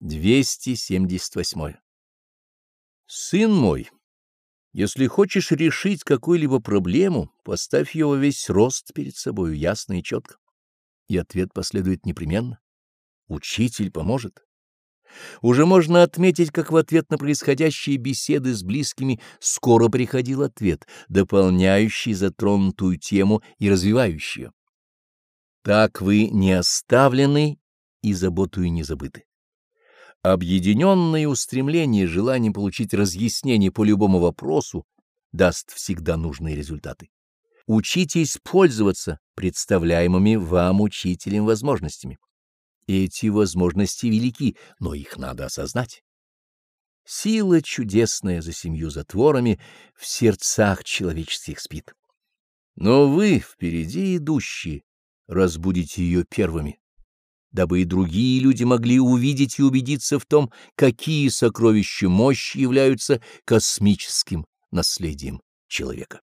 278. Сын мой, если хочешь решить какую-либо проблему, поставь ее во весь рост перед собою ясно и четко, и ответ последует непременно. Учитель поможет. Уже можно отметить, как в ответ на происходящие беседы с близкими скоро приходил ответ, дополняющий затронутую тему и развивающий. Так вы не оставлены и заботую не забыты. Объединенное устремление желанием получить разъяснение по любому вопросу даст всегда нужные результаты. Учитесь пользоваться представляемыми вам учителем возможностями. Эти возможности велики, но их надо осознать. Сила чудесная за семью затворами в сердцах человеческих спит. Но вы, впереди идущие, разбудите ее первыми дабы и другие люди могли увидеть и убедиться в том, какие сокровища мощи являются космическим наследием человека.